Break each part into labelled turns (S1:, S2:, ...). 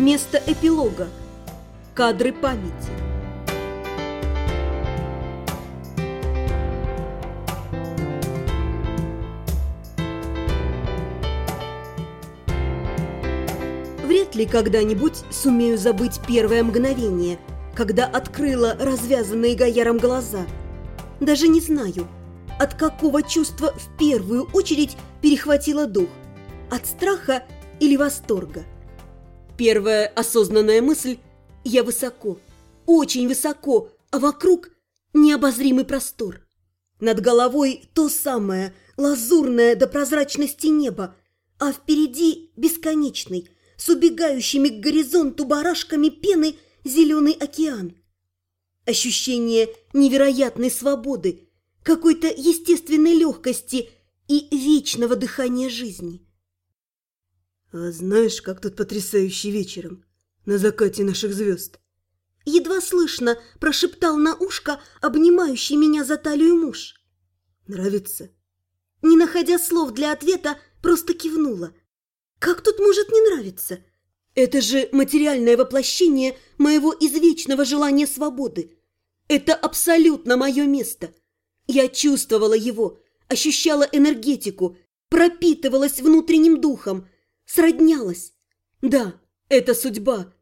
S1: вместо эпилога. Кадры памяти. Вряд ли когда-нибудь сумею забыть первое мгновение, когда открыла развязанные Гаяром глаза. Даже не знаю, от какого чувства в первую очередь перехватило дух – от страха или восторга. Первая осознанная мысль – я высоко, очень высоко, а вокруг необозримый простор. Над головой то самое лазурное до прозрачности небо, а впереди бесконечный, с убегающими к горизонту барашками пены зеленый океан. Ощущение невероятной свободы, какой-то естественной легкости и вечного дыхания жизни –
S2: «А знаешь, как тут потрясающе вечером, на закате наших звезд?»
S1: Едва слышно прошептал на ушко обнимающий меня за талию муж.
S2: «Нравится?»
S1: Не находя слов для ответа, просто кивнула. «Как тут может не нравиться? Это же материальное воплощение моего извечного желания свободы. Это абсолютно мое место. Я чувствовала его, ощущала энергетику, пропитывалась внутренним духом – сроднялась. Да, это судьба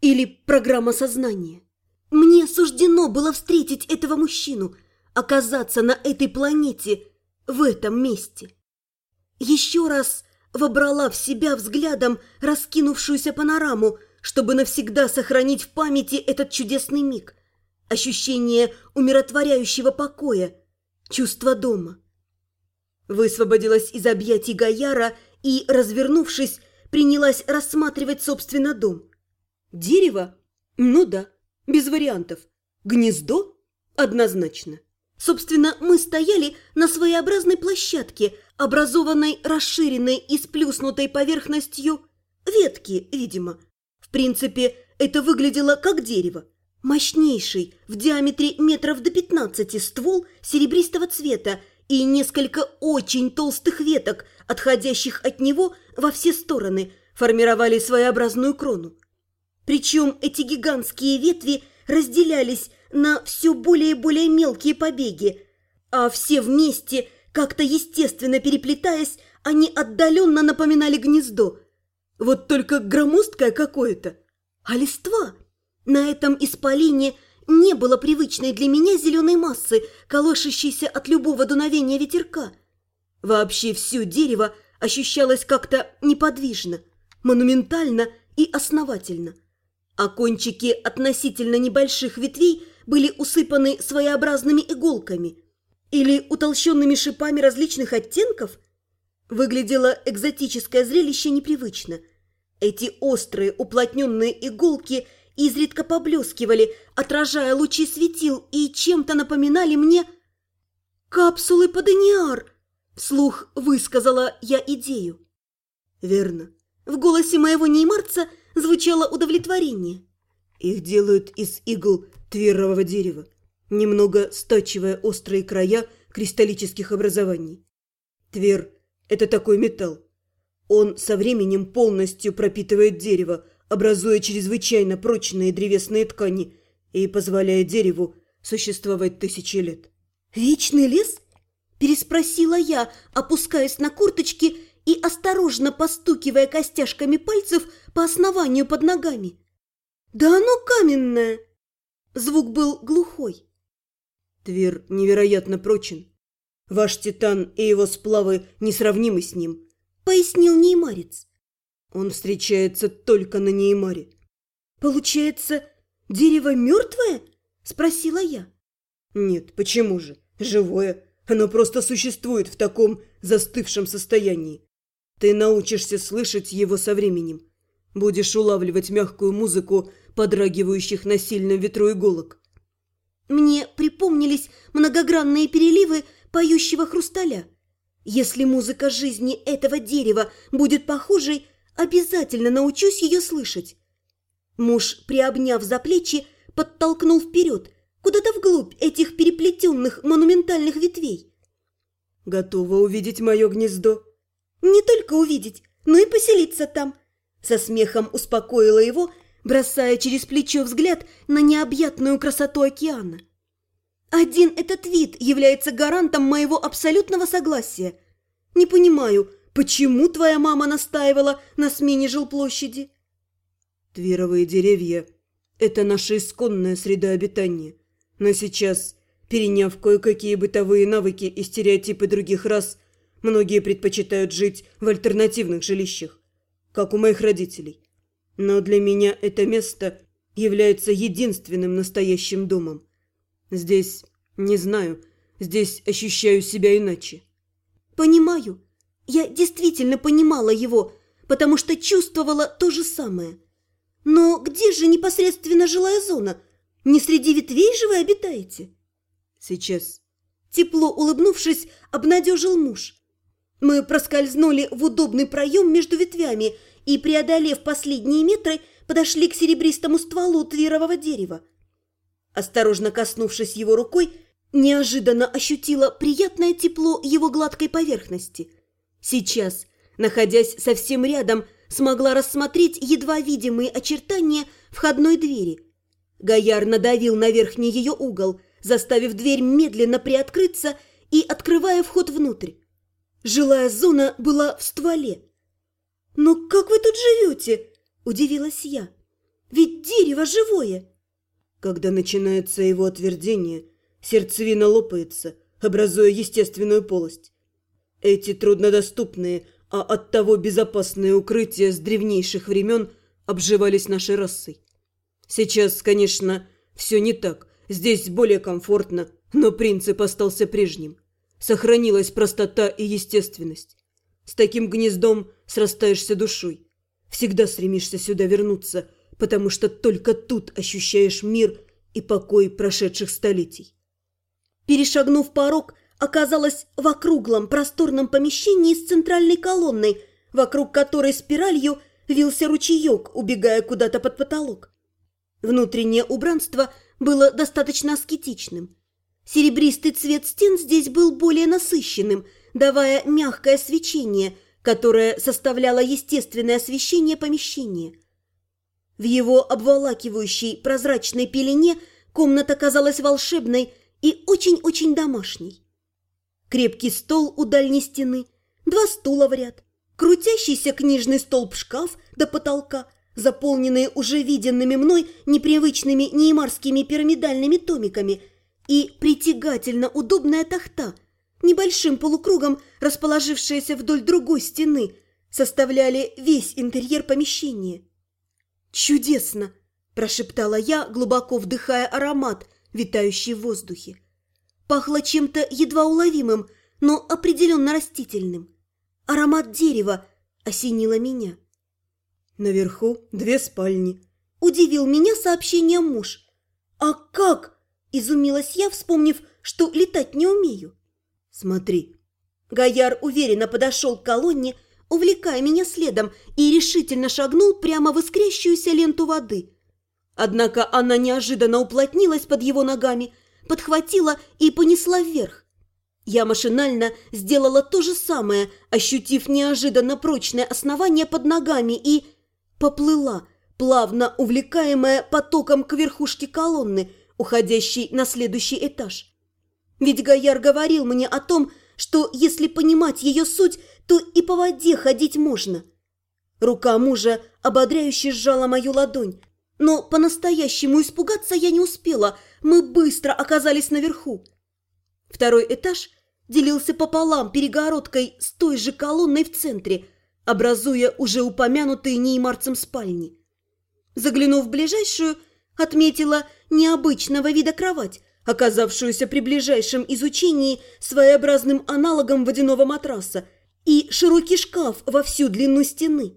S1: или программа сознания. Мне суждено было встретить этого мужчину, оказаться на этой планете, в этом месте. Еще раз вобрала в себя взглядом раскинувшуюся панораму, чтобы навсегда сохранить в памяти этот чудесный миг. Ощущение умиротворяющего покоя, чувство дома. Высвободилась из объятий Гаяра и, развернувшись, принялась рассматривать собственно дом. Дерево? Ну да, без вариантов. Гнездо? Однозначно. Собственно, мы стояли на своеобразной площадке, образованной расширенной и сплюснутой поверхностью ветки, видимо. В принципе, это выглядело как дерево. Мощнейший, в диаметре метров до 15 ствол серебристого цвета и несколько очень толстых веток, отходящих от него во все стороны, формировали своеобразную крону. Причем эти гигантские ветви разделялись на все более и более мелкие побеги, а все вместе, как-то естественно переплетаясь, они отдаленно напоминали гнездо. Вот только громоздкое какое-то. А листва на этом исполине – не было привычной для меня зеленой массы, колышащейся от любого дуновения ветерка. Вообще все дерево ощущалось как-то неподвижно, монументально и основательно. А кончики относительно небольших ветвей были усыпаны своеобразными иголками или утолщенными шипами различных оттенков. Выглядело экзотическое зрелище непривычно. Эти острые уплотненные иголки – изредка поблескивали, отражая лучи светил и чем-то напоминали мне «Капсулы Падениар!» Слух высказала я идею.
S2: «Верно».
S1: В голосе моего неймарца звучало удовлетворение.
S2: «Их делают из игл твирового дерева, немного стачивая острые края кристаллических образований. Твер – это такой металл. Он со временем полностью пропитывает дерево, образуя чрезвычайно прочные древесные ткани и позволяя дереву существовать тысячи лет.
S1: «Вечный лес?» – переспросила я, опускаясь на курточки и осторожно постукивая костяшками пальцев по основанию под ногами. «Да оно каменное!» Звук был глухой.
S2: Твер невероятно прочен. Ваш титан и его сплавы несравнимы с ним,
S1: пояснил Неймарец.
S2: Он встречается только на Неймаре.
S1: Получается, дерево мертвое? Спросила я.
S2: Нет, почему же? Живое. Оно просто существует в таком застывшем состоянии. Ты научишься слышать его со временем. Будешь улавливать мягкую музыку подрагивающих на сильном ветру иголок.
S1: Мне припомнились многогранные переливы поющего хрусталя. Если музыка жизни этого дерева будет похожей Обязательно научусь ее слышать. Муж, приобняв за плечи, подтолкнул вперед, куда-то вглубь этих переплетенных монументальных ветвей.
S2: «Готова увидеть мое гнездо?»
S1: «Не только увидеть, но и поселиться там. Со смехом успокоила его, бросая через плечо взгляд на необъятную красоту океана. Один этот вид является гарантом моего абсолютного согласия. Не понимаю, почему твоя мама настаивала на смене жилплощади?
S2: Твировые деревья – это наша исконная среда обитания. Но сейчас, переняв кое-какие бытовые навыки и стереотипы других рас, многие предпочитают жить в альтернативных жилищах, как у моих родителей. Но для меня это место является единственным настоящим домом. Здесь, не знаю, здесь ощущаю себя иначе.
S1: Понимаю. Я действительно понимала его, потому что чувствовала то же самое. Но где же непосредственно жилая зона? Не среди ветвей же вы обитаете?
S2: Сейчас.
S1: Тепло улыбнувшись, обнадежил муж. Мы проскользнули в удобный проем между ветвями и, преодолев последние метры, подошли к серебристому стволу твирового дерева. Осторожно коснувшись его рукой, неожиданно ощутила приятное тепло его гладкой поверхности. Сейчас, находясь совсем рядом, смогла рассмотреть едва видимые очертания входной двери. Гояр надавил на верхний ее угол, заставив дверь медленно приоткрыться и открывая вход внутрь. Жилая зона была в стволе. «Но как вы тут живете?» – удивилась я. «Ведь дерево живое!»
S2: Когда начинается его отвердение, сердцевина лопается, образуя естественную полость. Эти труднодоступные, а оттого безопасные укрытия с древнейших времен обживались нашей расой. Сейчас, конечно, все не так, здесь более комфортно, но принцип остался прежним. Сохранилась простота и естественность. С таким гнездом срастаешься душой. Всегда стремишься сюда вернуться, потому что только тут ощущаешь мир и покой прошедших столетий.
S1: Перешагнув порог, оказалась в округлом просторном помещении с центральной колонной, вокруг которой спиралью вился ручеек, убегая куда-то под потолок. Внутреннее убранство было достаточно аскетичным. Серебристый цвет стен здесь был более насыщенным, давая мягкое свечение, которое составляло естественное освещение помещения. В его обволакивающей прозрачной пелене комната казалась волшебной и очень-очень домашней. Крепкий стол у дальней стены, два стула в ряд, крутящийся книжный столб-шкаф до потолка, заполненные уже виденными мной непривычными неймарскими пирамидальными томиками и притягательно удобная тахта, небольшим полукругом расположившаяся вдоль другой стены, составляли весь интерьер помещения. «Чудесно!» – прошептала я, глубоко вдыхая аромат, витающий в воздухе. Пахло чем-то едва уловимым, но определенно растительным. Аромат дерева осенило меня.
S2: Наверху две спальни.
S1: Удивил меня сообщением муж. «А как?» – изумилась я, вспомнив, что летать не умею.
S2: «Смотри».
S1: Гояр уверенно подошел к колонне, увлекая меня следом, и решительно шагнул прямо в искрящуюся ленту воды. Однако она неожиданно уплотнилась под его ногами – подхватила и понесла вверх. Я машинально сделала то же самое, ощутив неожиданно прочное основание под ногами и... поплыла, плавно увлекаемая потоком к верхушке колонны, уходящей на следующий этаж. Ведь Гояр говорил мне о том, что если понимать ее суть, то и по воде ходить можно. Рука мужа ободряюще сжала мою ладонь, но по-настоящему испугаться я не успела, мы быстро оказались наверху. Второй этаж делился пополам перегородкой с той же колонной в центре, образуя уже упомянутые неймарцем спальни. Заглянув в ближайшую, отметила необычного вида кровать, оказавшуюся при ближайшем изучении своеобразным аналогом водяного матраса, и широкий шкаф во всю длину стены.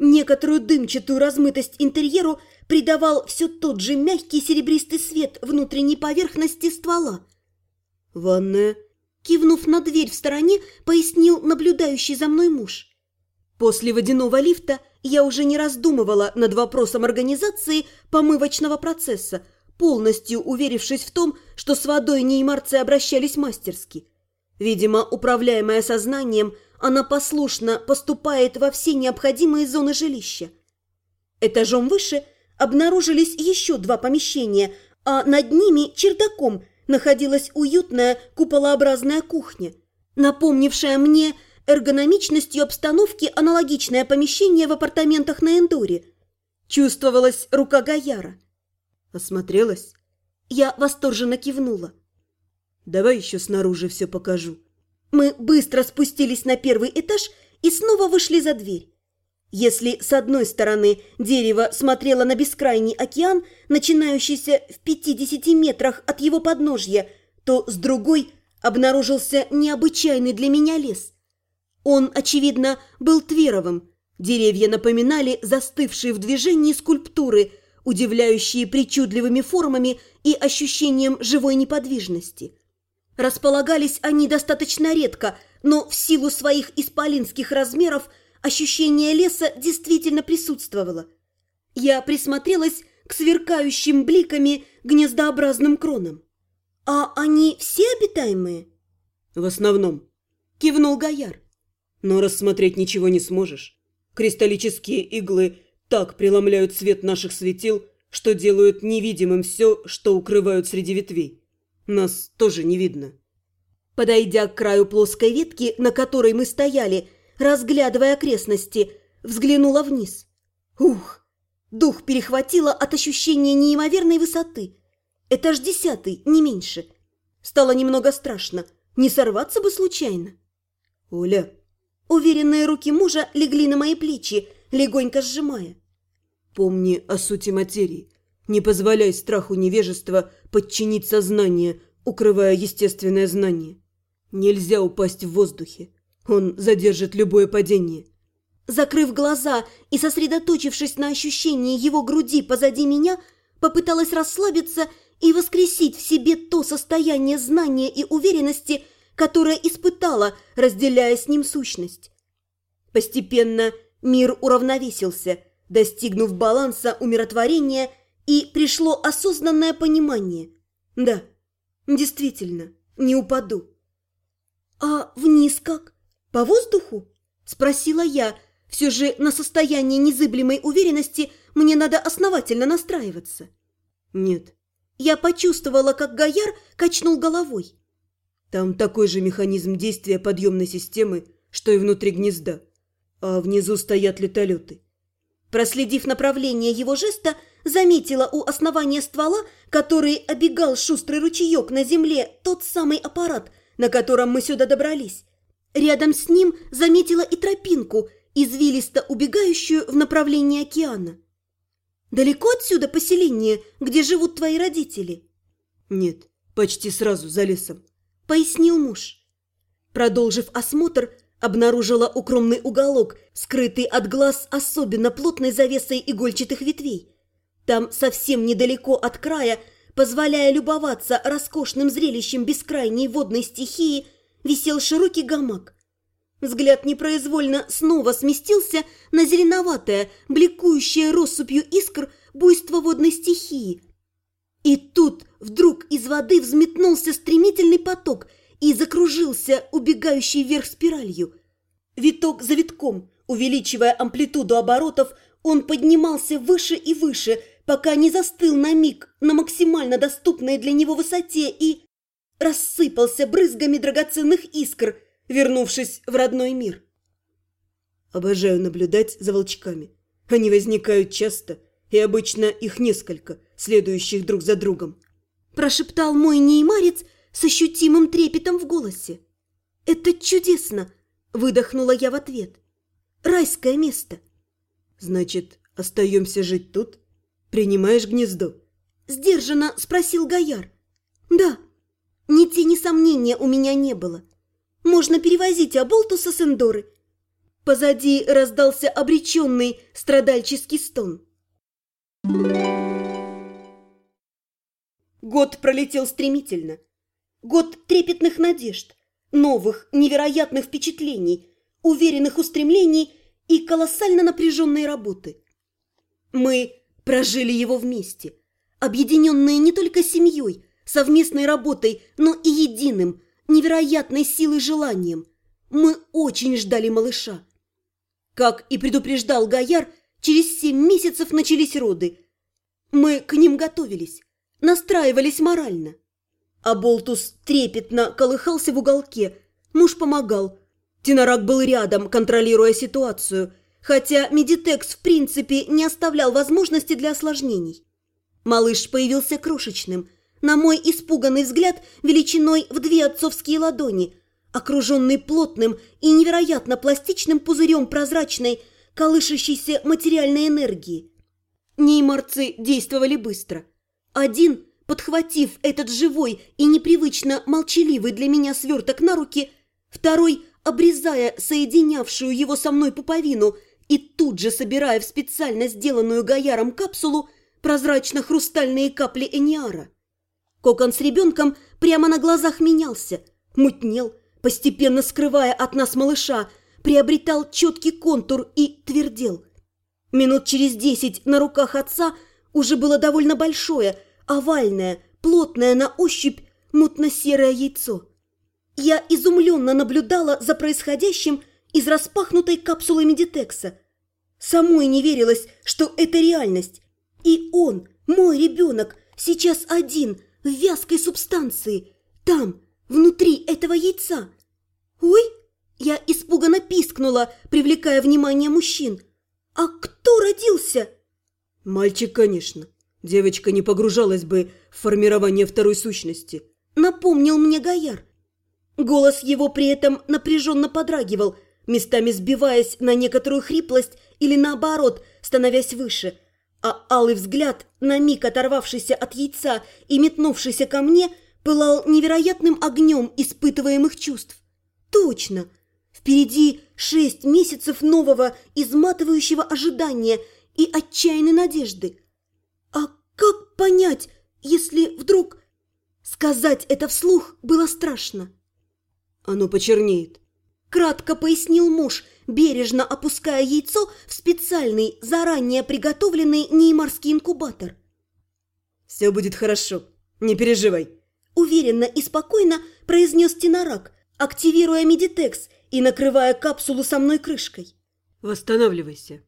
S1: Некоторую дымчатую размытость интерьеру придавал все тот же мягкий серебристый свет внутренней поверхности ствола.
S2: «Ванная?»
S1: Кивнув на дверь в стороне, пояснил наблюдающий за мной муж. После водяного лифта я уже не раздумывала над вопросом организации помывочного процесса, полностью уверившись в том, что с водой неймарцы обращались мастерски. Видимо, управляемая сознанием, она послушно поступает во все необходимые зоны жилища. Этажом выше обнаружились еще два помещения, а над ними чердаком находилась уютная куполообразная кухня, напомнившая мне эргономичностью обстановки аналогичное помещение в апартаментах на Эндоре. Чувствовалась рука Гаяра.
S2: Осмотрелась?
S1: Я восторженно кивнула.
S2: Давай еще снаружи все покажу.
S1: Мы быстро спустились на первый этаж и снова вышли за дверь. Если с одной стороны дерево смотрело на бескрайний океан, начинающийся в 50 метрах от его подножья, то с другой обнаружился необычайный для меня лес. Он, очевидно, был тверовым. Деревья напоминали застывшие в движении скульптуры, удивляющие причудливыми формами и ощущением живой неподвижности. Располагались они достаточно редко, но в силу своих исполинских размеров – ощущение леса действительно присутствовало. Я присмотрелась к сверкающим бликами гнездообразным кронам. «А они все обитаемые?»
S2: «В основном», – кивнул Гояр. «Но рассмотреть ничего не сможешь. Кристаллические иглы так преломляют свет наших светил, что делают невидимым все, что укрывают среди ветвей. Нас тоже не видно».
S1: Подойдя к краю плоской ветки, на которой мы стояли – разглядывая окрестности, взглянула вниз. Ух! Дух перехватило от ощущения неимоверной высоты. Этаж десятый, не меньше. Стало немного страшно. Не сорваться бы случайно.
S2: «Оля!»
S1: Уверенные руки мужа легли на мои плечи, легонько сжимая.
S2: «Помни о сути материи. Не позволяй страху невежества подчинить сознание, укрывая естественное знание. Нельзя упасть в воздухе. Он задержит любое падение.
S1: Закрыв глаза и сосредоточившись на ощущении его груди позади меня, попыталась расслабиться и воскресить в себе то состояние знания и уверенности, которое испытала, разделяя с ним сущность. Постепенно мир уравновесился, достигнув баланса умиротворения, и пришло осознанное понимание. Да, действительно, не упаду. А вниз как? «По воздуху?» – спросила я. Все же на состояние незыблемой уверенности мне надо основательно настраиваться.
S2: «Нет».
S1: Я почувствовала, как Гояр качнул головой.
S2: «Там такой же механизм действия подъемной системы, что и внутри гнезда. А внизу стоят летолеты».
S1: Проследив направление его жеста, заметила у основания ствола, который обегал шустрый ручеек на земле, тот самый аппарат, на котором мы сюда добрались. Рядом с ним заметила и тропинку, извилисто убегающую в направлении океана. «Далеко отсюда поселение, где живут твои родители?»
S2: «Нет, почти сразу за лесом», —
S1: пояснил муж. Продолжив осмотр, обнаружила укромный уголок, скрытый от глаз особенно плотной завесой игольчатых ветвей. Там совсем недалеко от края, позволяя любоваться роскошным зрелищем бескрайней водной стихии, висел широкий гамак. Взгляд непроизвольно снова сместился на зеленоватое, бликующее россыпью искр буйство водной стихии. И тут вдруг из воды взметнулся стремительный поток и закружился, убегающий вверх спиралью. Виток за витком, увеличивая амплитуду оборотов, он поднимался выше и выше, пока не застыл на миг на максимально доступной для него высоте и рассыпался брызгами драгоценных искр, вернувшись в родной мир.
S2: Обожаю наблюдать за волчками. Они возникают часто, и обычно их несколько, следующих друг за другом.
S1: Прошептал мой неймарец с ощутимым трепетом в голосе. «Это чудесно!» – выдохнула я в ответ. «Райское место!»
S2: «Значит, остаемся жить тут? Принимаешь гнездо?»
S1: Сдержанно спросил Гояр. «Да», ни тени сомнения у меня не было. Можно перевозить Аболтуса с Эндоры. Позади раздался обреченный страдальческий стон. Год пролетел стремительно. Год трепетных надежд, новых, невероятных впечатлений, уверенных устремлений и колоссально напряженной работы. Мы прожили его вместе, объединенные не только семьей, совместной работой, но и единым, невероятной силой желанием. Мы очень ждали малыша. Как и предупреждал Гаяр, через семь месяцев начались роды. Мы к ним готовились, настраивались морально. А Болтус трепетно колыхался в уголке. Муж помогал. Тинорак был рядом, контролируя ситуацию, хотя Медитекс в принципе не оставлял возможности для осложнений. Малыш появился крошечным, на мой испуганный взгляд, величиной в две отцовские ладони, окруженный плотным и невероятно пластичным пузырем прозрачной, колышащейся материальной энергии. Неймарцы действовали быстро. Один – подхватив этот живой и непривычно молчаливый для меня сверток на руки, второй, обрезая соединявшую его со мной пуповину и тут же собирая в специально сделанную Гаяром капсулу прозрачно-хрустальные капли Эниара. Кокон с ребенком прямо на глазах менялся, мутнел, постепенно скрывая от нас малыша, приобретал четкий контур и твердел. Минут через десять на руках отца уже было довольно большое – овальное, плотное на ощупь мутно-серое яйцо. Я изумленно наблюдала за происходящим из распахнутой капсулы Медитекса. Самой не верилось, что это реальность. И он, мой ребенок, сейчас один, в вязкой субстанции, там, внутри этого яйца. «Ой!» – я испуганно пискнула, привлекая внимание мужчин. «А кто родился?»
S2: «Мальчик, конечно. Девочка не погружалась бы в формирование второй сущности.
S1: Напомнил мне Гояр. Голос его при этом напряженно подрагивал, местами сбиваясь на некоторую хриплость или наоборот, становясь выше. А алый взгляд, на миг оторвавшийся от яйца и метнувшийся ко мне, пылал невероятным огнем испытываемых чувств. Точно! Впереди шесть месяцев нового, изматывающего ожидания и отчаянной надежды – а как понять, если вдруг... Сказать это вслух было страшно.
S2: Оно почернеет.
S1: Кратко пояснил муж, бережно опуская яйцо в специальный, заранее приготовленный неймарский инкубатор.
S2: «Все будет хорошо, не переживай», –
S1: уверенно и спокойно произнес Тинорак, активируя медитекс и накрывая капсулу со мной крышкой.
S2: «Восстанавливайся.